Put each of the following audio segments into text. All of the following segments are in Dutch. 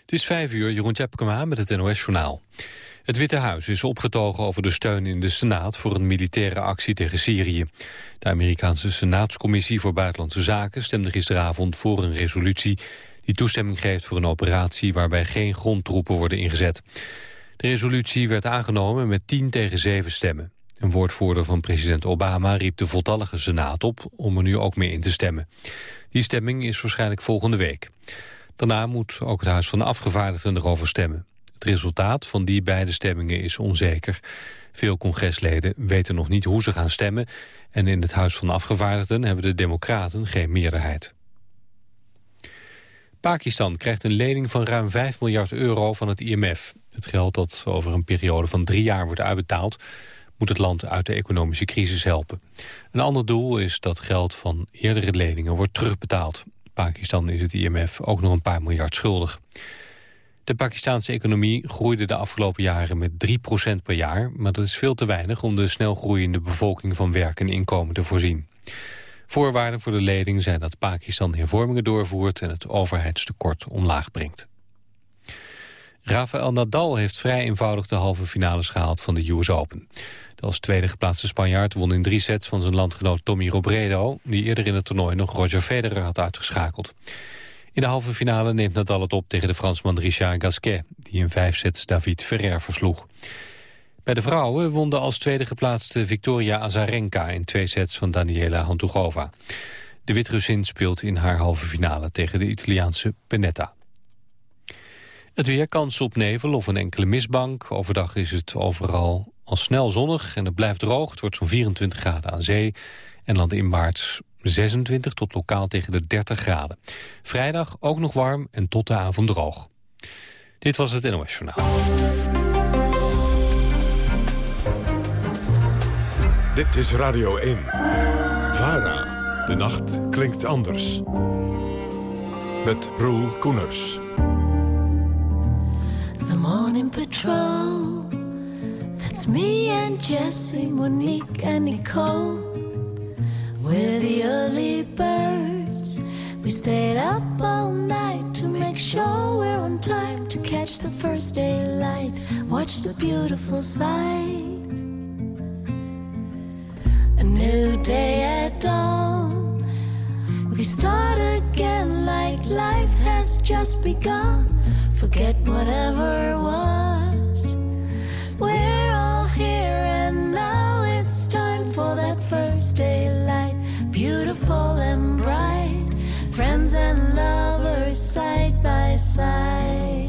Het is vijf uur, Jeroen Tjepkema met het NOS-journaal. Het Witte Huis is opgetogen over de steun in de Senaat... voor een militaire actie tegen Syrië. De Amerikaanse Senaatscommissie voor Buitenlandse Zaken... stemde gisteravond voor een resolutie... die toestemming geeft voor een operatie... waarbij geen grondtroepen worden ingezet. De resolutie werd aangenomen met 10 tegen 7 stemmen. Een woordvoerder van president Obama riep de voltallige Senaat op... om er nu ook mee in te stemmen. Die stemming is waarschijnlijk volgende week. Daarna moet ook het Huis van de Afgevaardigden erover stemmen. Het resultaat van die beide stemmingen is onzeker. Veel congresleden weten nog niet hoe ze gaan stemmen... en in het Huis van de Afgevaardigden hebben de democraten geen meerderheid. Pakistan krijgt een lening van ruim 5 miljard euro van het IMF. Het geld dat over een periode van drie jaar wordt uitbetaald... moet het land uit de economische crisis helpen. Een ander doel is dat geld van eerdere leningen wordt terugbetaald. Pakistan is het IMF ook nog een paar miljard schuldig. De Pakistanse economie groeide de afgelopen jaren met 3% per jaar... maar dat is veel te weinig om de snel groeiende bevolking van werk en inkomen te voorzien. Voorwaarden voor de lening zijn dat Pakistan hervormingen doorvoert... en het overheidstekort omlaag brengt. Rafael Nadal heeft vrij eenvoudig de halve finales gehaald van de US Open. Als tweede geplaatste Spanjaard won in drie sets van zijn landgenoot Tommy Robredo... die eerder in het toernooi nog Roger Federer had uitgeschakeld. In de halve finale neemt Nadal het op tegen de Fransman Richard Gasquet... die in vijf sets David Ferrer versloeg. Bij de vrouwen won de als tweede geplaatste Victoria Azarenka... in twee sets van Daniela Hantugova. De Wit-Russin speelt in haar halve finale tegen de Italiaanse Penetta. Het weer kans op nevel of een enkele mistbank. Overdag is het overal al snel zonnig en het blijft droog. Het wordt zo'n 24 graden aan zee. En landinwaarts 26 tot lokaal tegen de 30 graden. Vrijdag ook nog warm en tot de avond droog. Dit was het NOS Journaal. Dit is Radio 1. VARA. De nacht klinkt anders. Met Roel Koeners. The Morning Patrol. That's me and Jesse, Monique and Nicole. We're the early birds. We stayed up all night to make sure we're on time to catch the first daylight. Watch the beautiful sight. A new day at dawn. We start again like life has just begun. Forget whatever was. We're all here and now it's time for that first daylight beautiful and bright, friends and lovers side by side.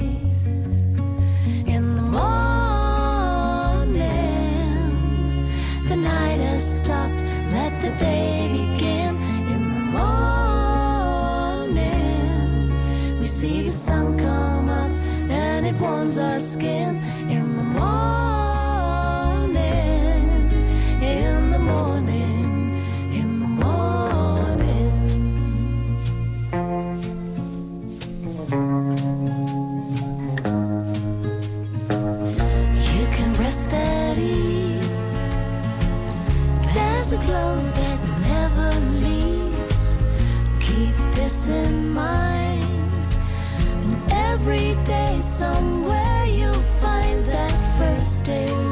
In the morning, the night has stopped, let the day begin. In the morning, we see the sun come up and it warms our skin. In the morning, That never leaves. Keep this in mind. And every day, somewhere, you'll find that first daylight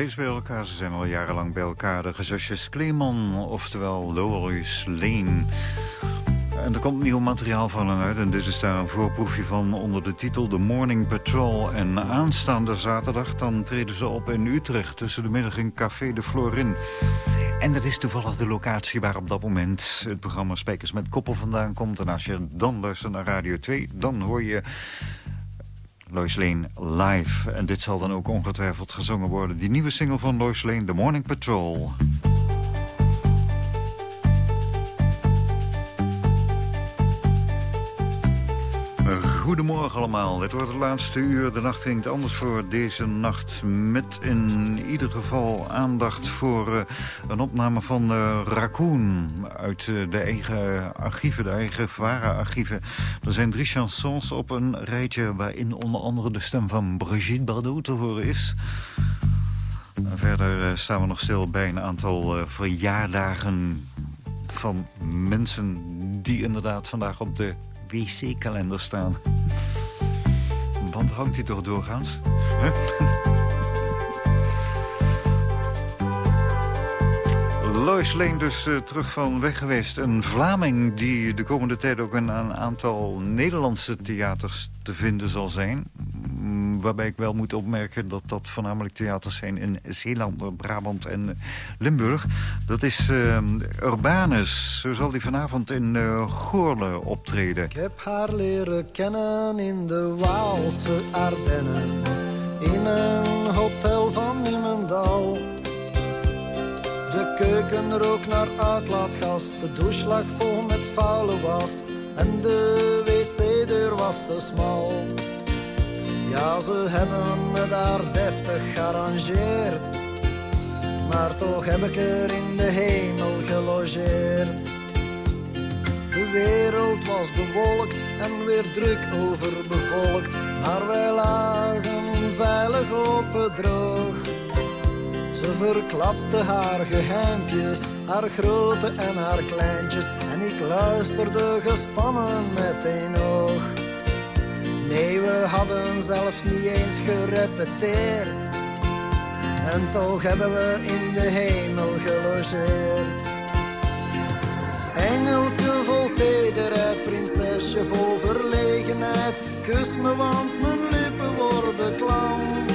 bij elkaar. Ze zijn al jarenlang bij elkaar. De gezusjes Kleeman, oftewel Loris Lane. En er komt nieuw materiaal van hen uit. En dit is daar een voorproefje van onder de titel The Morning Patrol. En aanstaande zaterdag dan treden ze op in Utrecht... tussen de middag in Café de Florin. En dat is toevallig de locatie waar op dat moment het programma Spijkers met Koppel vandaan komt. En als je dan luistert naar Radio 2, dan hoor je Lois Lane live. En dit zal dan ook ongetwijfeld gezongen worden. Die nieuwe single van Lois Lane, The Morning Patrol. Goedemorgen allemaal. Dit wordt het laatste uur. De nacht ging anders voor deze nacht. Met in ieder geval aandacht voor uh, een opname van uh, Raccoon. Uit uh, de eigen archieven, de eigen VARA-archieven. Er zijn drie chansons op een rijtje... waarin onder andere de stem van Brigitte Bardot te horen is. En verder staan we nog stil bij een aantal verjaardagen van mensen... die inderdaad vandaag op de wc-kalender staan. Want hangt hij toch doorgaans? Lois Lane dus uh, terug van weg geweest. Een Vlaming die de komende tijd ook in een aantal Nederlandse theaters te vinden zal zijn. Waarbij ik wel moet opmerken dat dat voornamelijk theaters zijn in Zeeland, Brabant en Limburg. Dat is uh, Urbanus. Zo zal hij vanavond in uh, Goorle optreden. Ik heb haar leren kennen in de Waalse Ardennen. In een hotel van Niemendal. De keuken rook naar uitlaatgas. De douche lag vol met vuile was. En de wc-deur was te smal. Ja, ze hebben me daar deftig gearrangeerd. Maar toch heb ik er in de hemel gelogeerd. De wereld was bewolkt en weer druk overbevolkt. Maar wij lagen veilig op het droog. Ze verklapte haar geheimpjes, haar grote en haar kleintjes. En ik luisterde gespannen met een oog. Nee, we hadden zelfs niet eens gerepeteerd. En toch hebben we in de hemel gelogeerd. Engeltje vol tederheid, prinsesje vol verlegenheid. Kus me, want mijn lippen worden klam.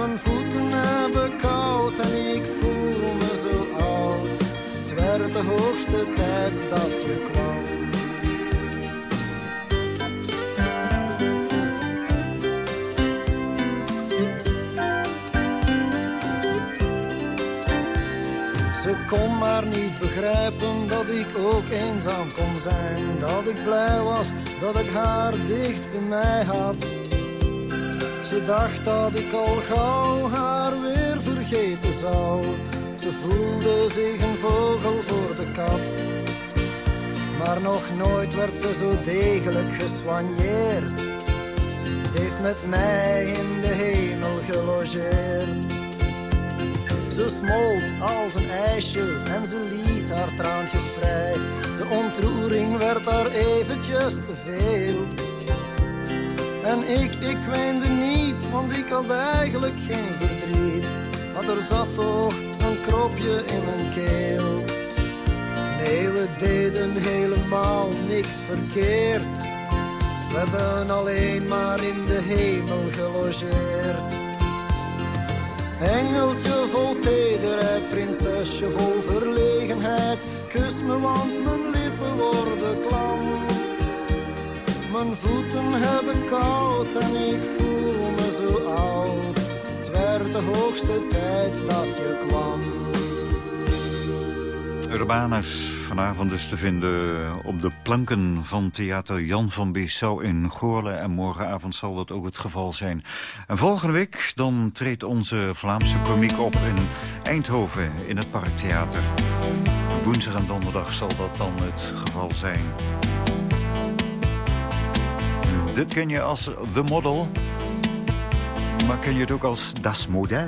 Mijn voeten hebben koud en ik voel me zo oud. Het werd de hoogste tijd dat je kwam. Ze kon maar niet begrijpen dat ik ook eenzaam kon zijn. Dat ik blij was dat ik haar dicht bij mij had. Ze dacht dat ik al gauw haar weer vergeten zou. Ze voelde zich een vogel voor de kat. Maar nog nooit werd ze zo degelijk geswanjeerd. Ze heeft met mij in de hemel gelogeerd. Ze smolt als een ijsje en ze liet haar traantjes vrij. De ontroering werd daar eventjes te veel. En ik, ik weende niet, want ik had eigenlijk geen verdriet. Maar er zat toch een kropje in mijn keel. Nee, we deden helemaal niks verkeerd. We hebben alleen maar in de hemel gelogeerd. Engeltje vol tederheid, prinsesje vol verlegenheid. Kus me, want mijn lippen worden klam. Mijn voeten hebben koud en ik voel me zo oud. Het werd de hoogste tijd dat je kwam. Urbanus, vanavond dus te vinden op de planken van theater Jan van Bissau in Goorle. En morgenavond zal dat ook het geval zijn. En volgende week dan treedt onze Vlaamse komiek op in Eindhoven in het Parktheater. Woensdag en donderdag zal dat dan het geval zijn. Dit ken je als The Model, maar ken je het ook als Das Model.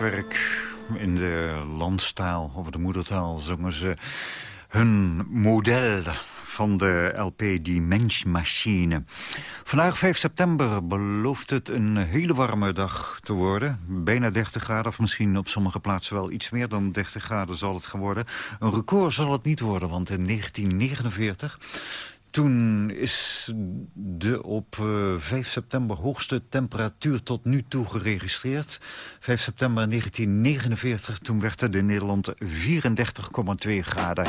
Kraftwerk. In de landstaal, over de moedertaal, zongen ze hun model van de LP Die Menschmachine. Vandaag 5 september belooft het een hele warme dag te worden. Bijna 30 graden, of misschien op sommige plaatsen wel iets meer dan 30 graden zal het geworden. Een record zal het niet worden, want in 1949 toen is de op 5 eh, september hoogste temperatuur tot nu toe geregistreerd. 5 september 1949, toen werd het in Nederland 34,2 graden.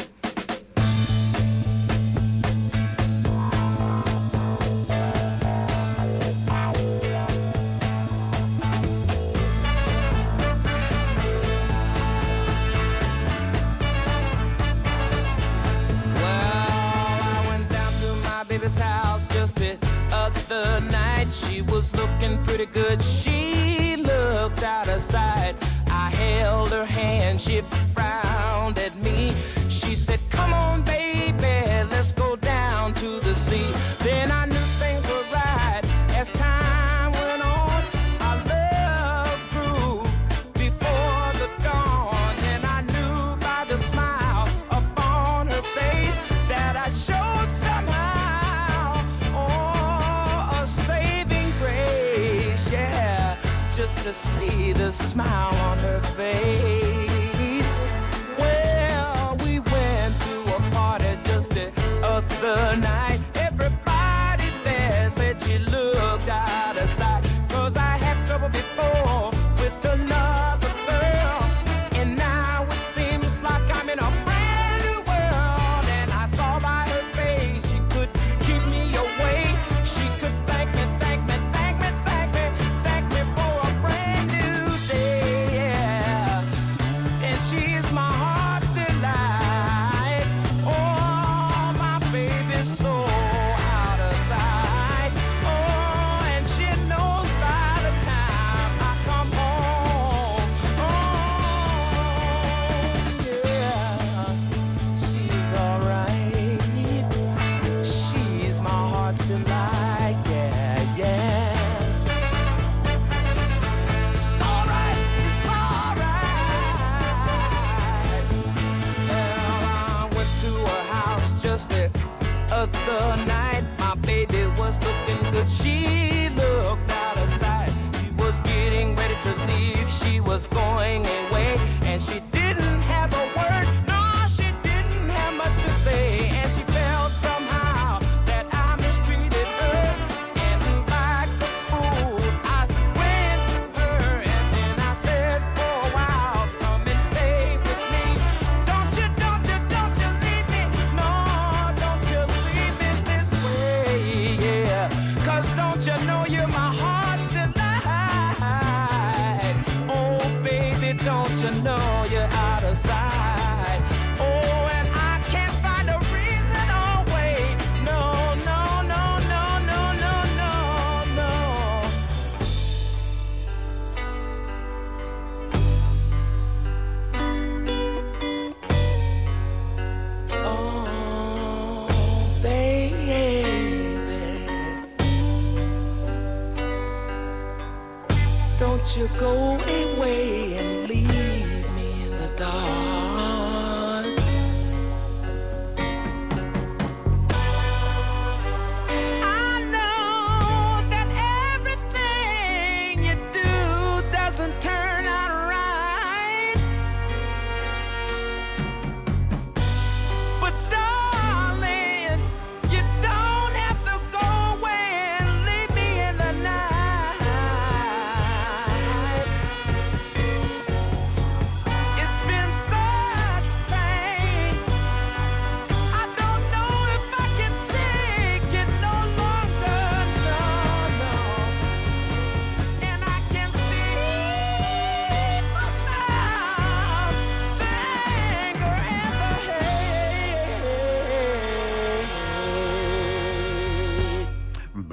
just to see the smile on her face. Well, we went to a party just the other night.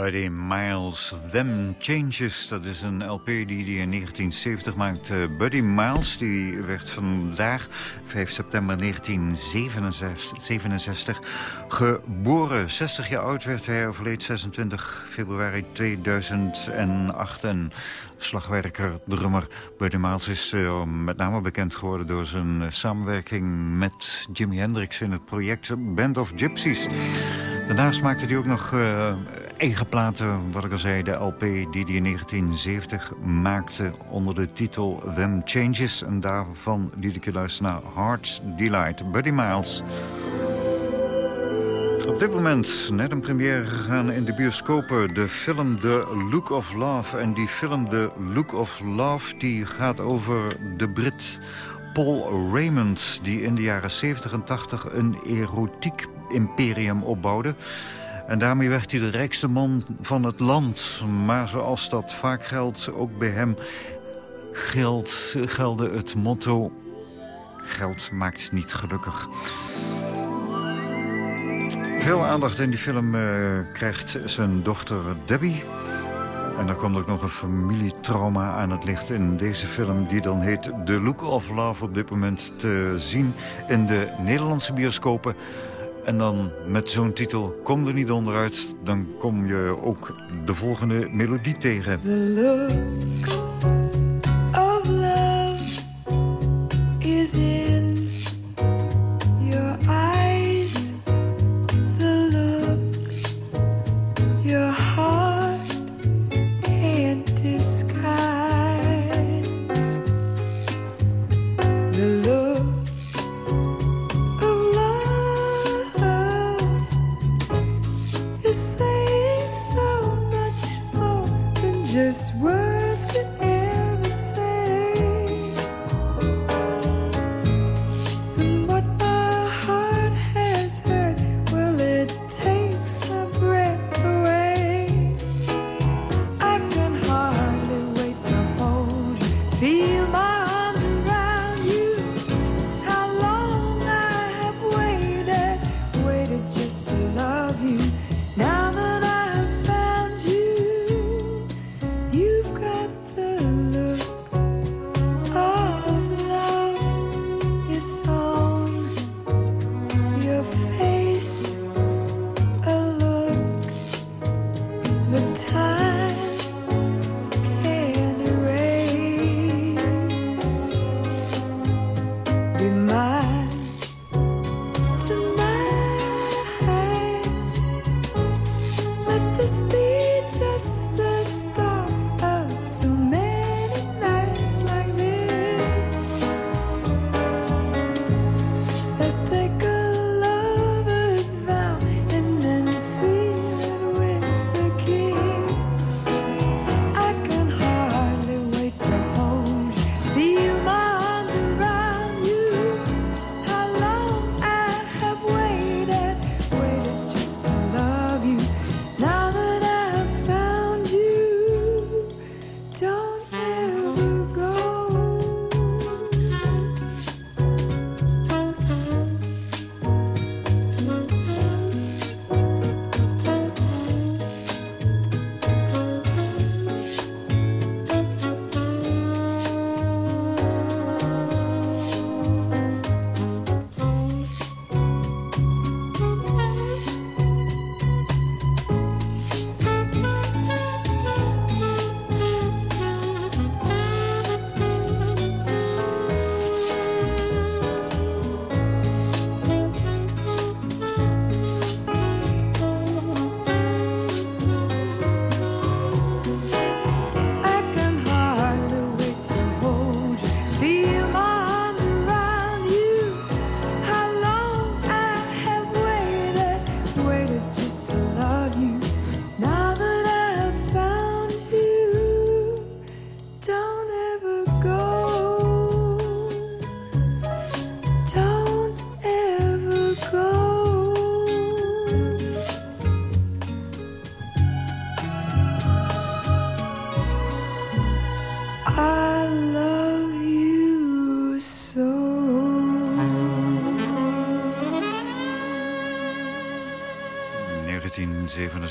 Buddy Miles, Them Changes. Dat is een LP die hij in 1970 maakte. Buddy Miles die werd vandaag, 5 september 1967, geboren. 60 jaar oud werd hij, overleed 26 februari 2008. En slagwerker, drummer Buddy Miles is uh, met name bekend geworden... door zijn samenwerking met Jimi Hendrix in het project Band of Gypsies. Daarnaast maakte hij ook nog uh, eigen platen, wat ik al zei, de LP die hij in 1970 maakte onder de titel Them Changes. En daarvan liet ik je luisteren naar Heart's Delight, Buddy Miles. Op dit moment net een première gegaan in de bioscopen. De film The Look of Love. En die film The Look of Love die gaat over de Brit Paul Raymond... die in de jaren 70 en 80 een erotiek imperium opbouwde. En daarmee werd hij de rijkste man van het land. Maar zoals dat vaak geldt, ook bij hem geldt, gelde het motto... geld maakt niet gelukkig. Veel aandacht in die film uh, krijgt zijn dochter Debbie. En er komt ook nog een familietrauma aan het licht in deze film... die dan heet The Look of Love op dit moment te zien in de Nederlandse bioscopen... En dan met zo'n titel, kom er niet onderuit... dan kom je ook de volgende melodie tegen. The look of love is in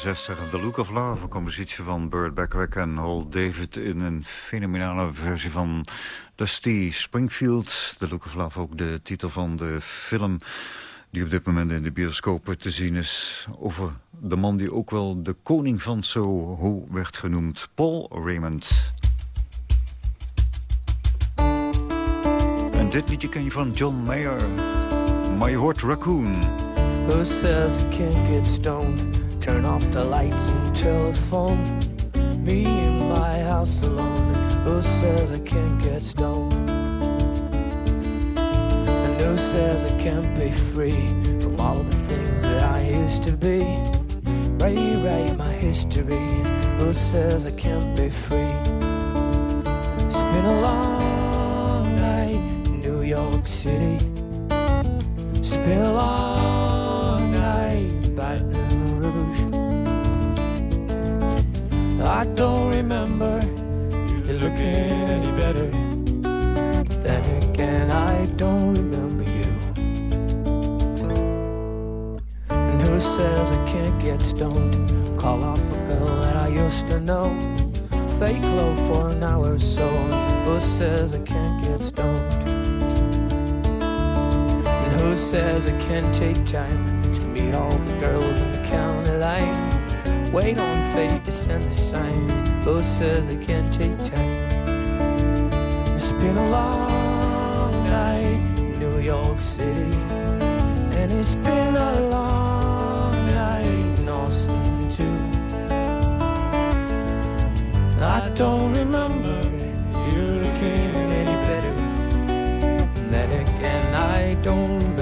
1967 1967. The Look of Love, een compositie van Burt Bacharach en Hal David... in een fenomenale versie van Dusty Springfield. The Look of Love, ook de titel van de film... die op dit moment in de bioscopen te zien is... over de man die ook wel de koning van Soho werd genoemd. Paul Raymond. En dit liedje ken je van John Mayer. Maar je Raccoon. Who says I can't get stoned? Turn off the lights and telephone. Me in my house alone. Who says I can't get stoned? And who says I can't be free from all the things that I used to be? Rewrite my history. Who says I can't be free? It's been a long night in New York City. It's been a long don't remember you looking any better. Then again, I don't remember you. And who says I can't get stoned? Call up a girl that I used to know. Fake love for an hour or so. Who says I can't get stoned? And who says I can't take time to meet all the girls Wait on fate to send the sign. Who says it can take time? It's been a long night in New York City, and it's been a long night in Austin too. I don't remember you looking any better. And then again, I don't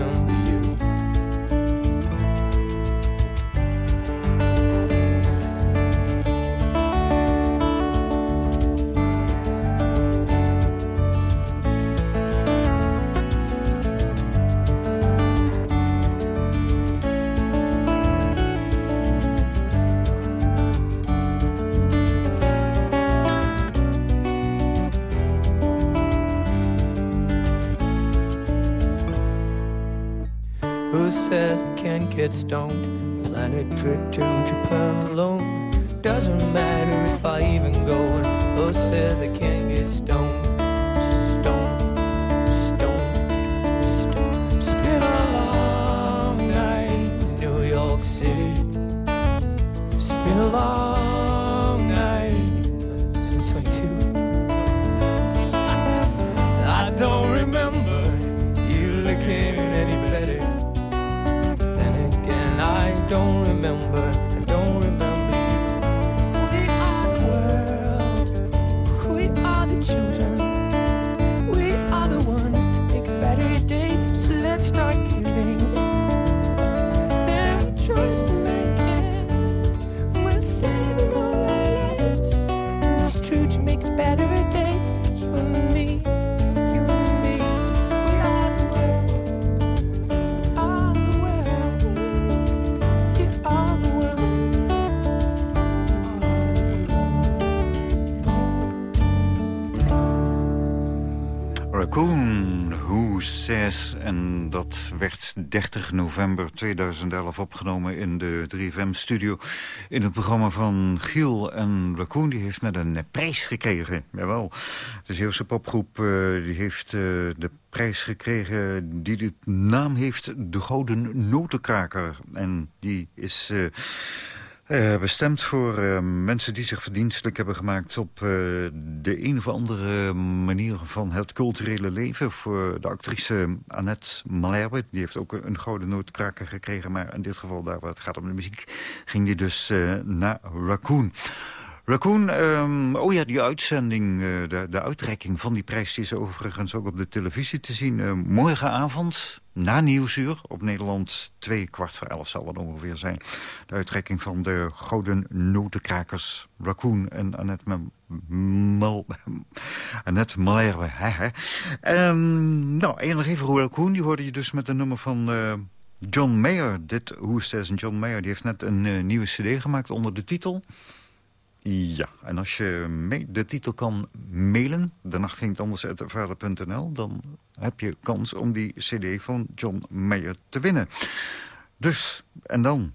get stoned? Planet trip to Japan alone. Doesn't matter if I even go. Who says I can't world. We are the children. En dat werd 30 november 2011 opgenomen in de 3FM-studio... in het programma van Giel. En Raccoon die heeft net een prijs gekregen. Jawel, de Zeeuwse popgroep eh, die heeft eh, de prijs gekregen... die de naam heeft De Gouden Notenkraker. En die is... eh, eh, bestemd voor eh, mensen die zich verdienstelijk hebben gemaakt... op eh, de een of andere manier van het culturele leven. Voor de actrice Annette Malherbe. Die heeft ook een gouden nootkraker gekregen. Maar in dit geval, daar waar het gaat om de muziek... ging die dus naar Raccoon. Raccoon, ehm, oh ja, die uitzending, eh, de, de uitreiking van die prijs... is overigens ook op de televisie te zien. Eh, morgenavond, na Nieuwsuur, op Nederland 2, kwart voor elf zal dat ongeveer zijn. De uitreiking van de Gouden Notenkrakers Raccoon en Annette, Mal, Annette. Ehm, nou, en nog even Raccoon, die hoorde je dus met een nummer van... eh, John Mayer, dit Who Says John Mayer, die heeft net een nieuwe cd gemaakt onder de titel... Ja, en als je de titel kan mailen, de nacht ging het anders uit vader.nl... dan heb je kans om die cd van John Mayer te winnen. Dus, en dan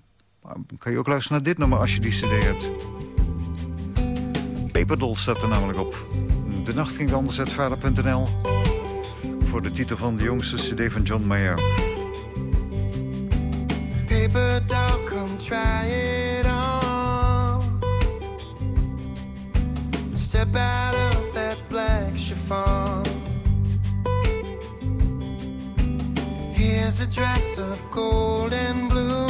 kan je ook luisteren naar dit nummer als je die cd hebt. Paperdoll staat er namelijk op. De nacht ging anders uit vader.nl. Voor de titel van de jongste cd van John Mayer. Paper come try it Step out of that black chiffon. Here's a dress of gold and blue.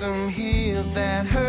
some heels that hurt.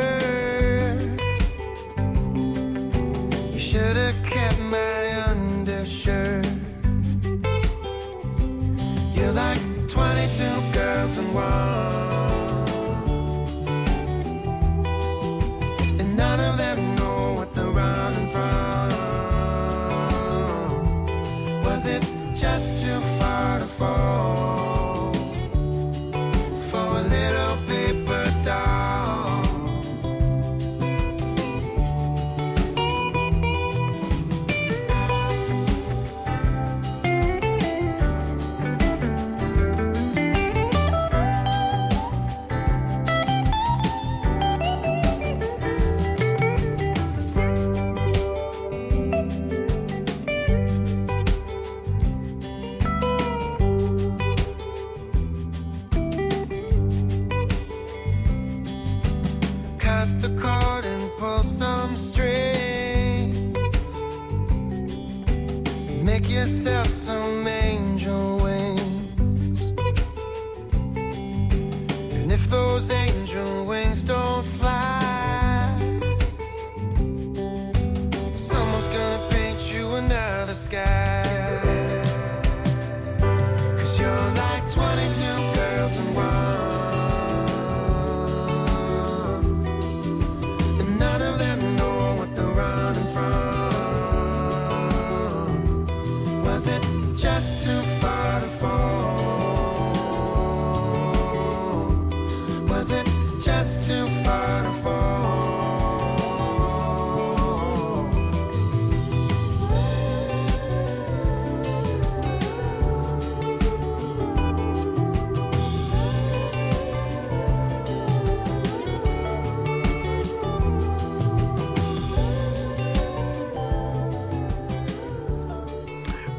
Was it just too far to fall?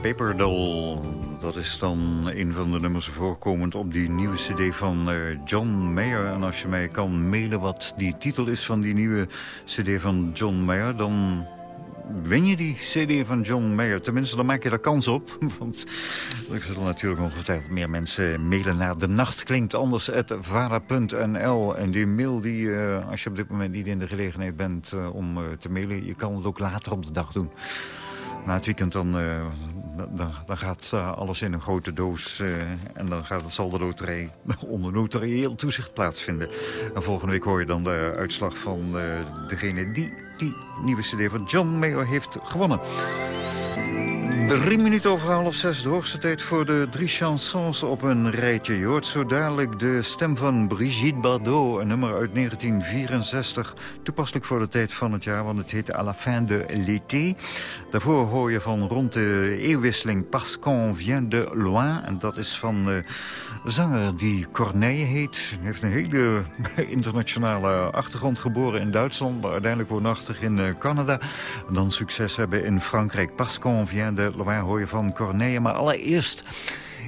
Paperdoll, dat is dan een van de nummers voorkomend op die nieuwe cd van eh, John Mayer. En als je mij kan mailen wat die titel is van die nieuwe cd van John Mayer... dan win je die cd van John Mayer. Tenminste, dan maak je er kans op. Want er zullen natuurlijk ongetwijfeld meer mensen mailen naar de nacht klinkt anders vara.nl. En die mail, die, eh, als je op dit moment niet in de gelegenheid bent eh, om te mailen... je kan het ook later op de dag doen. Na het weekend dan, dan, dan gaat eh, alles in een grote doos. eh, en dan gaat, zal de loterij onder notarieel toezicht plaatsvinden. En volgende week hoor je dan de uitslag van eh, degene die die nieuwe cd van John Mayer heeft gewonnen. Drie minuten over half zes, de hoogste tijd voor de drie chansons op een rijtje. Je hoort zo dadelijk de stem van Brigitte Bardot, een nummer uit 1964. Toepasselijk voor de tijd van het jaar, want het heet À la fin de l'été. Daarvoor hoor je van rond de eeuwwisseling Parce qu'on vient de loin. En dat is van uh, zanger die Corneille heet. Hij heeft een hele internationale achtergrond geboren in Duitsland... maar uiteindelijk woonachtig in uh, Canada. En dan succes hebben in Frankrijk. Parce qu'on vient de loin hoor je van Corneille. Maar allereerst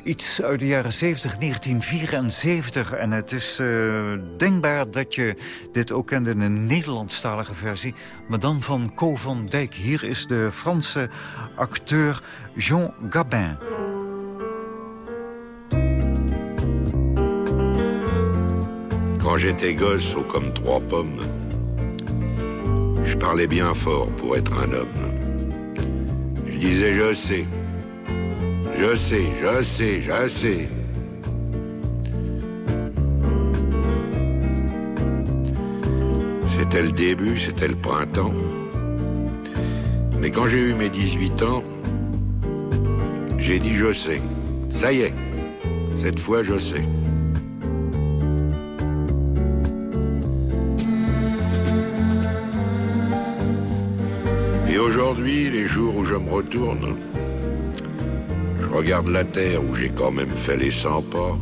iets uit de jaren 70, 1974. En het is uh, denkbaar dat je dit ook kende in een Nederlandstalige versie. Maar dan van Co van Dijk. Hier is de Franse acteur Jean Gabin. Quand j'étais gosse, haut comme trois pommes, je parlais bien fort pour être un homme. Je disais je sais, je sais, je sais, je sais. C'était le début, c'était le printemps. Mais quand j'ai eu mes 18 ans, j'ai dit je sais. Ça y est, cette fois je sais. Aujourd'hui, les jours où je me retourne, je regarde la terre où j'ai quand même fait les 100 pas,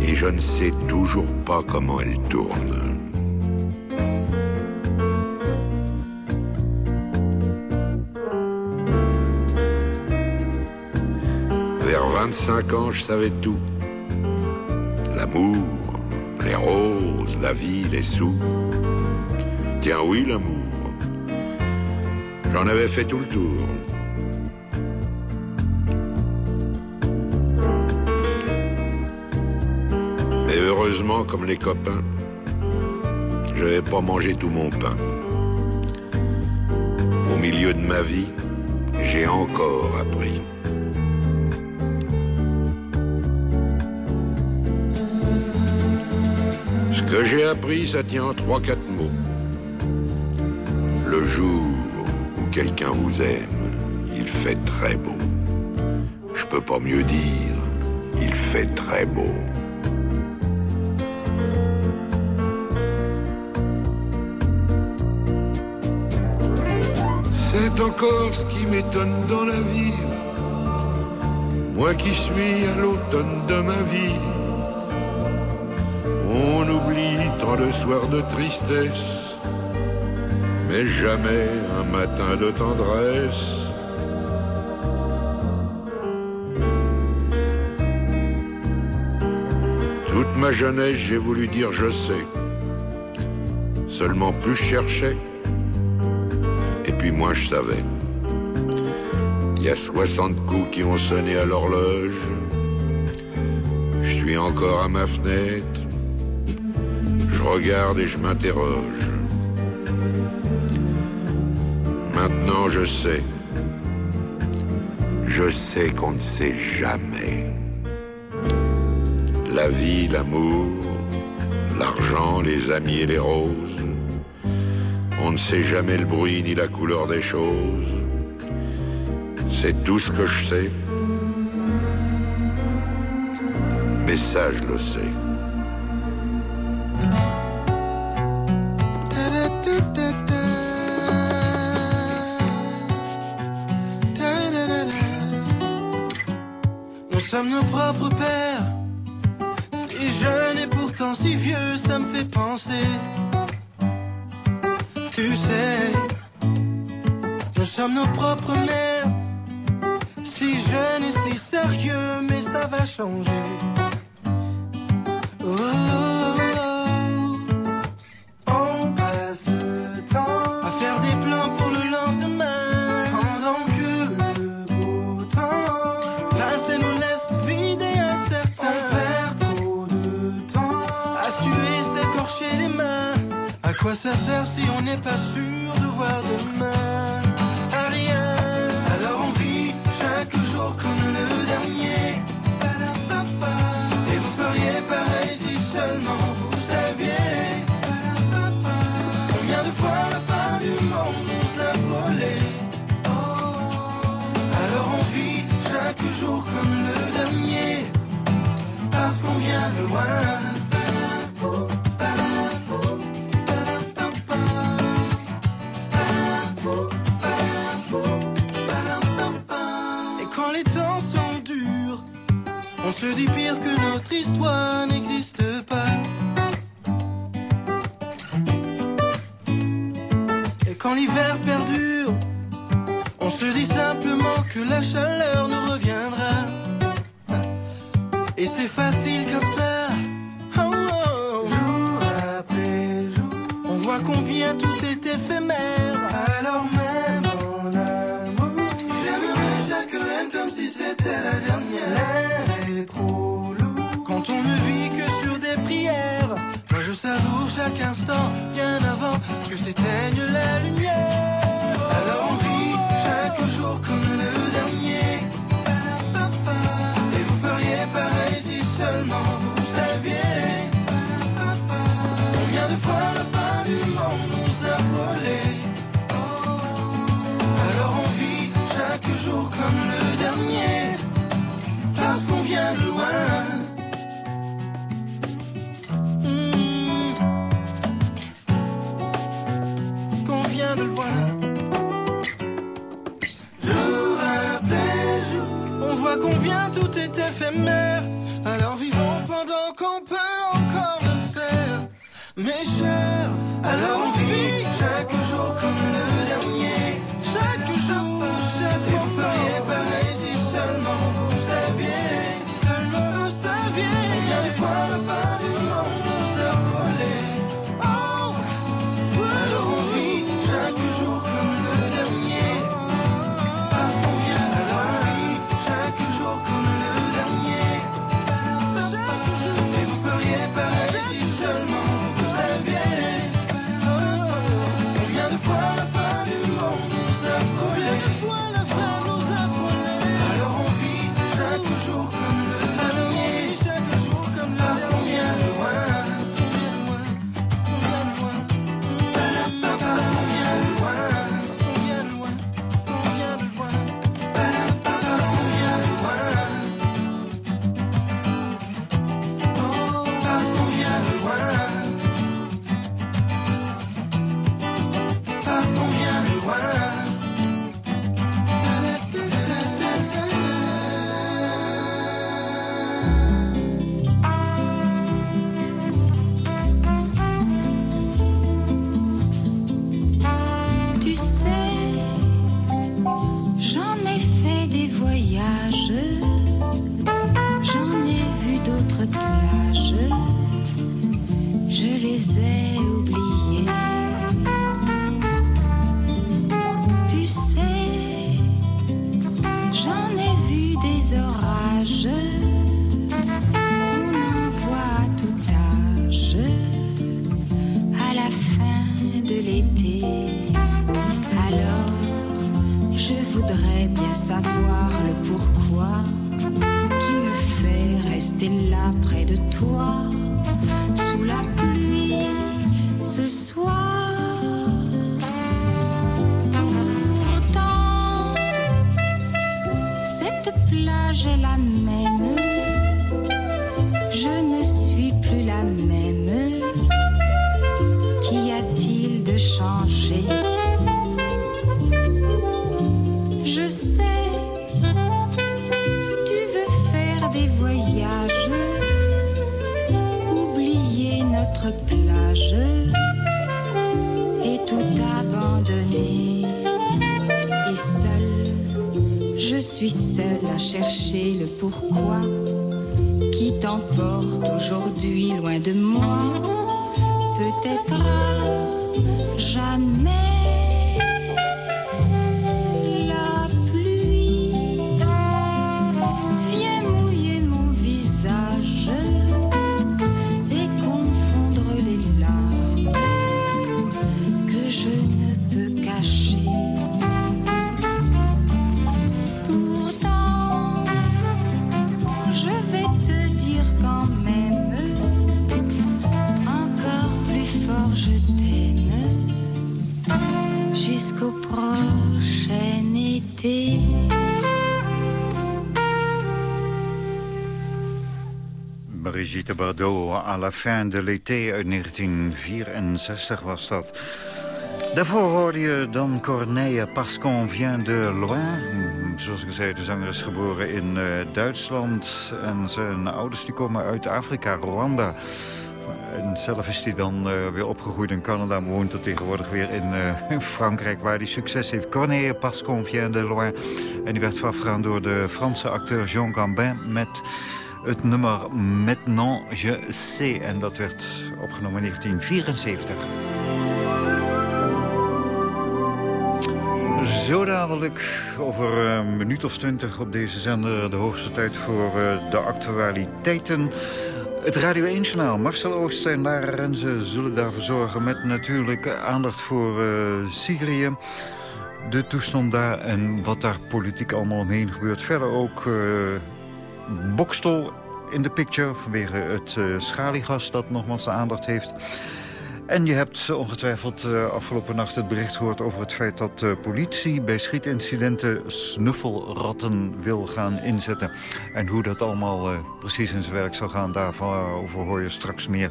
et je ne sais toujours pas comment elle tourne. Vers 25 ans, je savais tout. L'amour, les roses, la vie, les sous. Tiens oui, l'amour. J'en avais fait tout le tour. Mais heureusement, comme les copains, je n'avais pas mangé tout mon pain. Au milieu de ma vie, j'ai encore appris. Ce que j'ai appris, ça tient en trois, quatre mots. Quelqu'un vous aime, il fait très beau. Je peux pas mieux dire, il fait très beau. C'est encore ce qui m'étonne dans la vie. Moi qui suis à l'automne de ma vie. On oublie tant de soirs de tristesse, mais jamais un matin de tendresse. Toute ma jeunesse, j'ai voulu dire je sais. Seulement plus je cherchais, et puis moins je savais. Il y a 60 coups qui ont sonné à l'horloge. Je suis encore à ma fenêtre. Je regarde et je m'interroge. Je sais. Je sais qu'on ne sait jamais. La vie, l'amour, l'argent, les amis et les roses. On ne sait jamais le bruit ni la couleur des choses. C'est tout ce que je sais. Mais ça, je le sais. Si vieux, ça me fait penser. Tu sais, nous sommes nos propres mères. Si jeune et si sérieux, mais ça va changer. si on n'est pas sûr de voir demain. À rien. Alors on vit chaque jour comme le dernier. Et vous feriez pareil si seulement vous saviez. Combien de fois la fin du monde nous a volé. Oh. Alors on vit chaque jour comme le dernier. Parce qu'on vient de loin. Histoire près de toi, Bardot. À la fin de l'été uit 1964 was dat. Daarvoor hoorde je dan Corneille parce qu'on vient de loin. Zoals ik zei, de zanger is geboren in uh, Duitsland. En zijn ouders die komen uit Afrika, Rwanda. En zelf is hij dan uh, weer opgegroeid in Canada... maar woont er tegenwoordig weer in, in Frankrijk... waar hij succes heeft. Corneille parce qu'on vient de loin. En die werd voorafgegaan door de Franse acteur Jean Gambin... met het nummer Maintenant je sais. En dat werd opgenomen in 1974. Zo dadelijk, over een minuut of twintig op deze zender... de hoogste tijd voor uh, de actualiteiten. Het Radio 1-journaal. Marcel Ooster en Renze zullen daarvoor zorgen... met natuurlijk aandacht voor uh, Syrië. De toestand daar en wat daar politiek allemaal omheen gebeurt. Verder ook uh, Bokstel in de picture... vanwege het uh, schaliegas dat nogmaals de aandacht heeft... En je hebt ongetwijfeld uh, afgelopen nacht het bericht gehoord over het feit dat de politie bij schietincidenten snuffelratten wil gaan inzetten. En hoe dat allemaal uh, precies in zijn werk zal gaan, daarover hoor je straks meer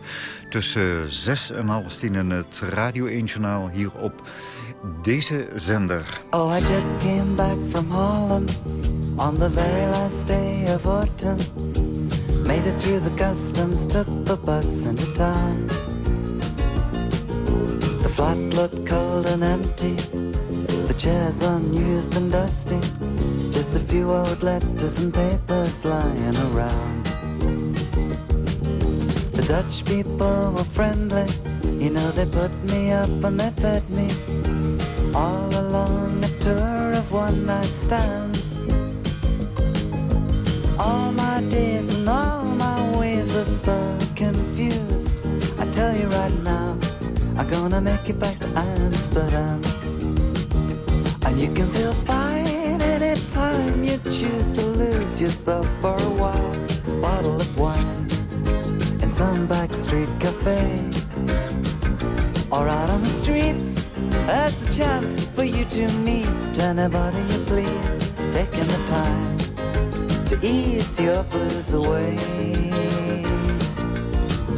tussen zes en half tien in het Radio 1 Journaal hier op deze zender. Oh, I just came back from Harlem on the very last day of autumn. Made it through the customs, took the bus into town. The flat looked cold and empty, the chairs unused and dusty. Just a few old letters and papers lying around. The Dutch people were friendly, you know they put me up and they fed me. All along a tour of one night stands. All my days and all my ways are so confused. I tell you right now, I'm gonna make it back to Amsterdam. And you can feel fine anytime you choose to lose yourself for a while. Bottle of wine in some backstreet cafe. Or out on the streets, there's a chance for you to meet anybody you please. Taking the time to ease your blues away.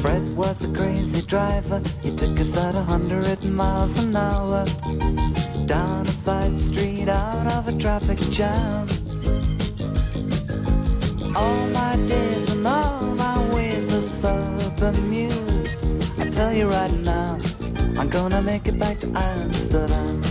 Fred was a crazy driver. He took us at a hundred miles an hour down a side street out of a traffic jam. All my days and all my ways are so bemused. I tell you right now, I'm gonna make it back to Amsterdam.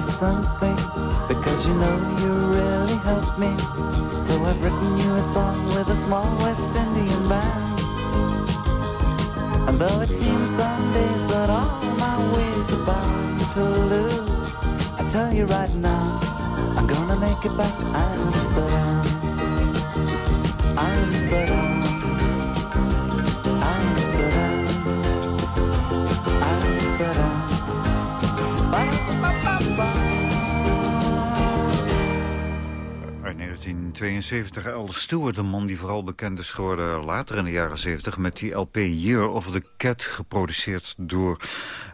You something because you know you really helped me. So I've written you a song with a small West Indian band. And though it seems some days that all my ways are bound to lose, I tell you right now, I'm gonna make it back to Amsterdam. 1972, Al Stewart, een man die vooral bekend is geworden later in de jaren 70... met die LP Year of the Cat, geproduceerd door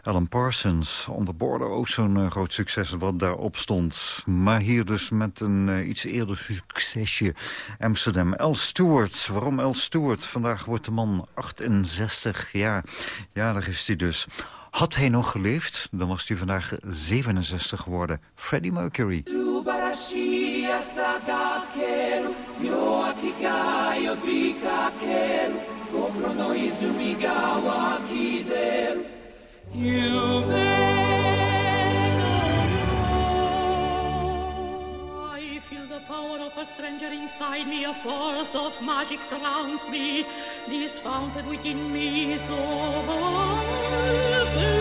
Alan Parsons. On ook zo'n eh, groot succes wat daarop stond. Maar hier dus met een eh, iets eerder succesje Amsterdam. Al Stewart, waarom Al Stewart? Vandaag wordt de man 68 jaar. Ja, daar is hij dus. Had hij nog geleefd, dan was hij vandaag 67 geworden. Freddie Mercury. A stranger inside me, a force of magic surrounds me. This fountain within me is Peaceful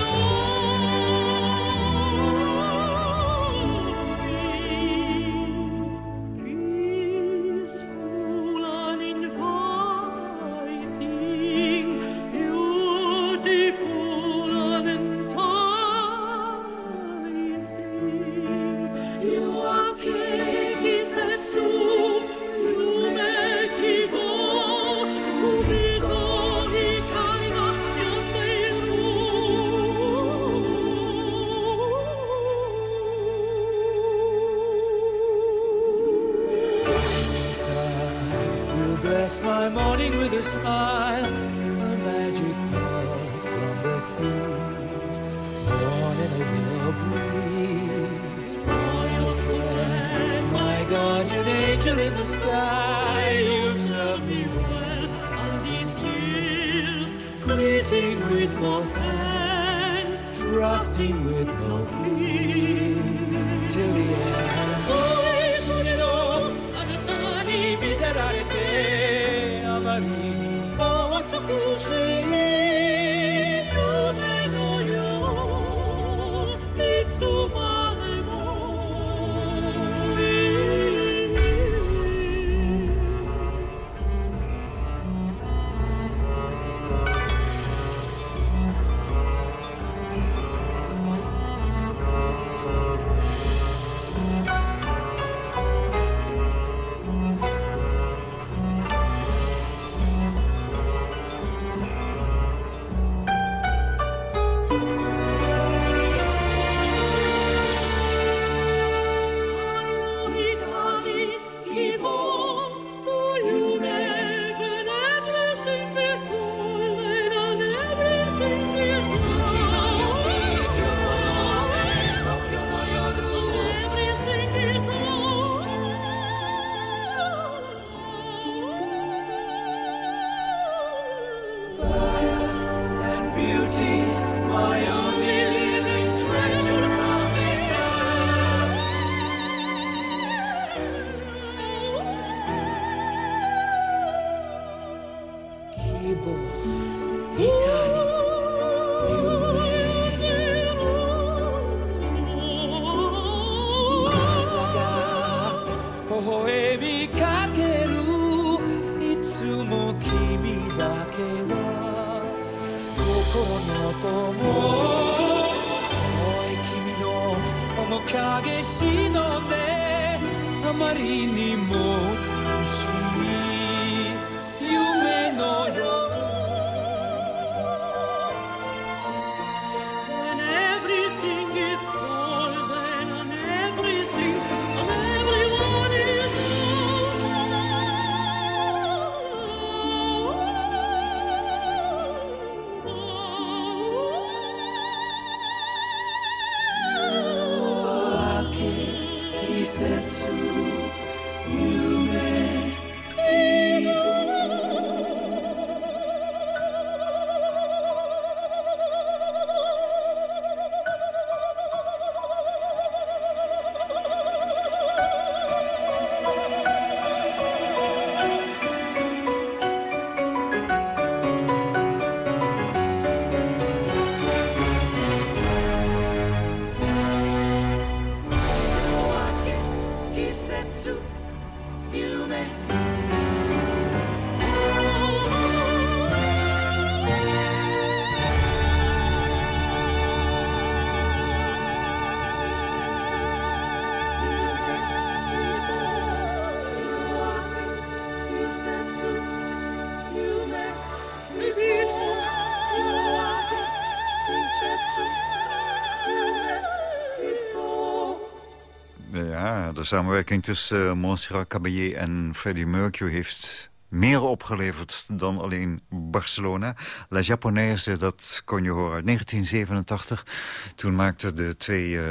bless my morning with a smile, a magic pearl from the seas, born in a willow breeze. Royal friend, my guardian angel in the sky, you've serve me well all these years, greeting with both hands, trusting with no fears, you, boy. Ja, de samenwerking tussen uh, Montserrat Caballé en Freddie Mercury heeft meer opgeleverd dan alleen Barcelona. La Japonaise, dat kon je horen uit 1987. Toen maakten de twee uh,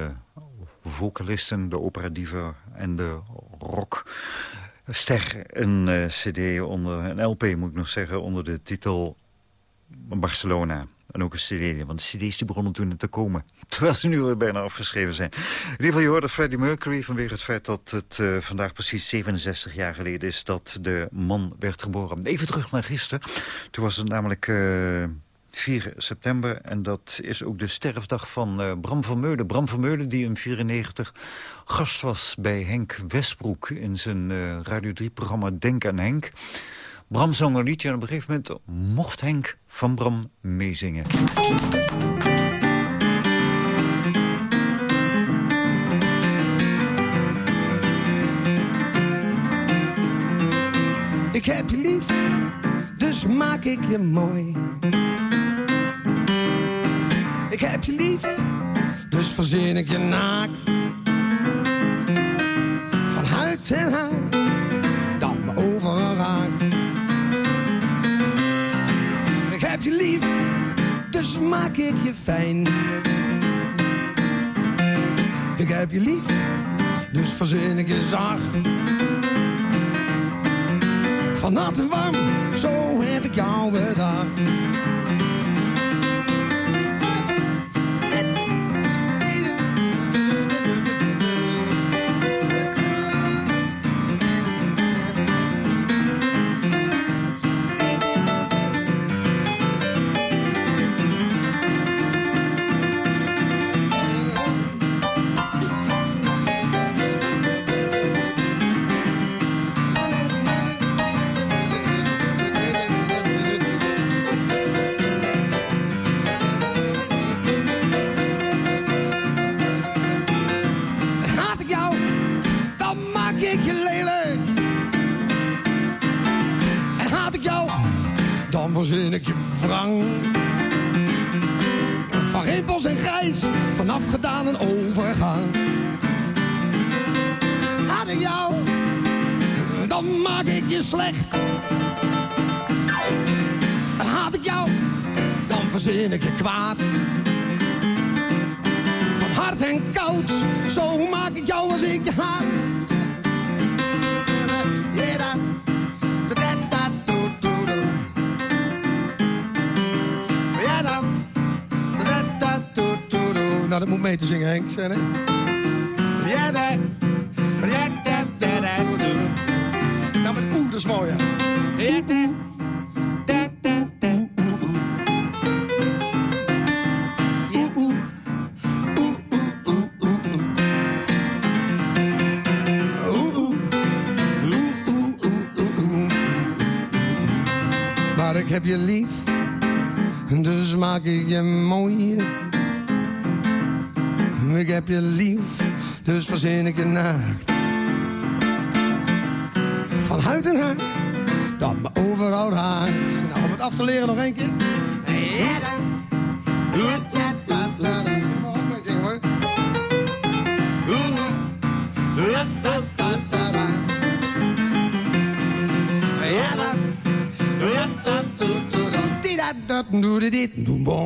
vocalisten, de operadiva en de rockster... een uh, cd onder, een LP moet ik nog zeggen, onder de titel Barcelona. En ook een cd, want de cd's die begonnen toen te komen. Terwijl ze nu weer bijna afgeschreven zijn. In ieder geval, je hoorde Freddie Mercury vanwege het feit dat het uh, vandaag precies 67 jaar geleden is dat de man werd geboren. Even terug naar gisteren. Toen was het namelijk... Uh, 4 september. En dat is ook de sterfdag van uh, Bram van Meulen. Bram van Meulen die in 94 gast was bij Henk Westbroek... in zijn Radio 3-programma Denk aan Henk. Bram zong een liedje en op een gegeven moment mocht Henk van Bram meezingen. Ik heb je lief, dus maak ik je mooi. Ik heb je lief, dus verzin ik je naakt. Van huid en haar, dat me overal lief, dus maak ik je fijn. Ik heb je lief, dus verzin ik je zacht. Van nat en warm, zo heb ik jou bedacht. Te zingen, did it. Boom, boom.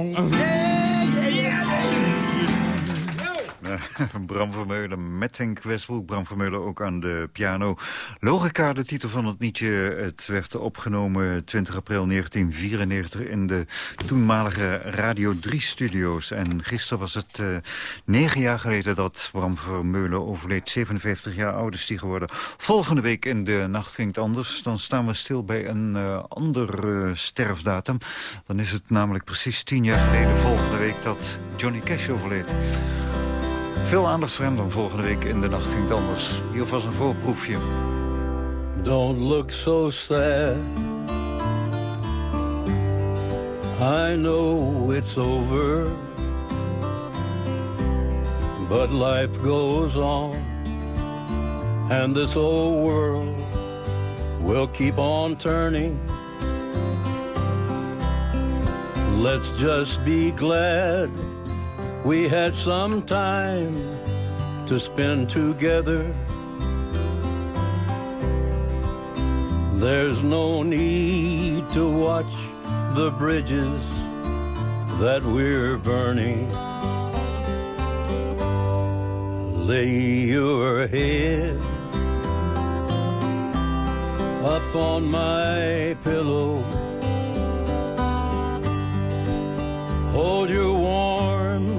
Bram Vermeulen met Henk Westbroek. Bram Vermeulen ook aan de piano. Logica, de titel van het liedje. Het werd opgenomen 20 april 1994 in de toenmalige Radio 3-studio's. En gisteren was het uh, negen jaar geleden dat Bram Vermeulen overleed. 57 jaar oud is die geworden. Volgende week in de nacht ging het anders. Dan staan we stil bij een uh, ander uh, sterfdatum. Dan is het namelijk precies tien jaar geleden volgende week dat Johnny Cash overleed. Veel aandacht voor hem dan volgende week in de nacht ging anders. Hier was een voorproefje. Don't look so sad. I know it's over. But life goes on. And this old world will keep on turning. Let's just be glad we had some time to spend together. There's no need to watch the bridges that we're burning. Lay your head up on my pillow Hold your warm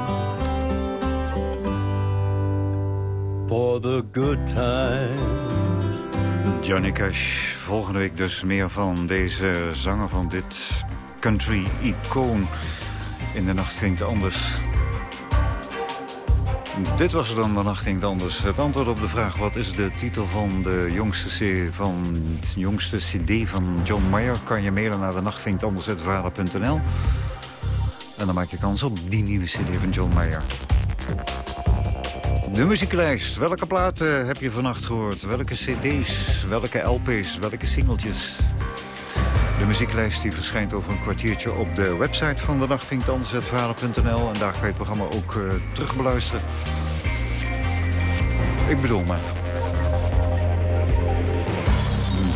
for the good times. Johnny Cash, volgende week dus meer van deze zanger van dit country-icoon. In de nacht het anders. Dit was er dan, de nacht ging anders. Het antwoord op de vraag, wat is de titel van de jongste, C van, jongste cd van John Mayer... kan je mailen naar de nacht anders. En dan maak je kans op die nieuwe cd van John Mayer. De muzieklijst. Welke platen heb je vannacht gehoord? Welke cd's? Welke LP's? Welke singeltjes? De muzieklijst die verschijnt over een kwartiertje op de website van de Nacht En daar kan je het programma ook uh, terug beluisteren. Ik bedoel maar.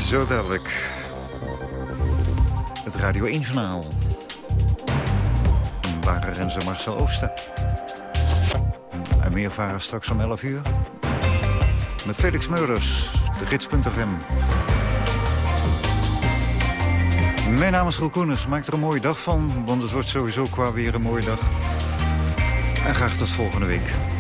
Zo dadelijk. Het Radio 1 Journaal. Waren Renze Marcel Oosten. Meer varen straks om 11 uur. Met Felix Meurders, de gids.fm. Mijn naam is Roel Koenens. Maak er een mooie dag van, want het wordt sowieso qua weer een mooie dag. En graag tot volgende week.